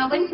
அவன்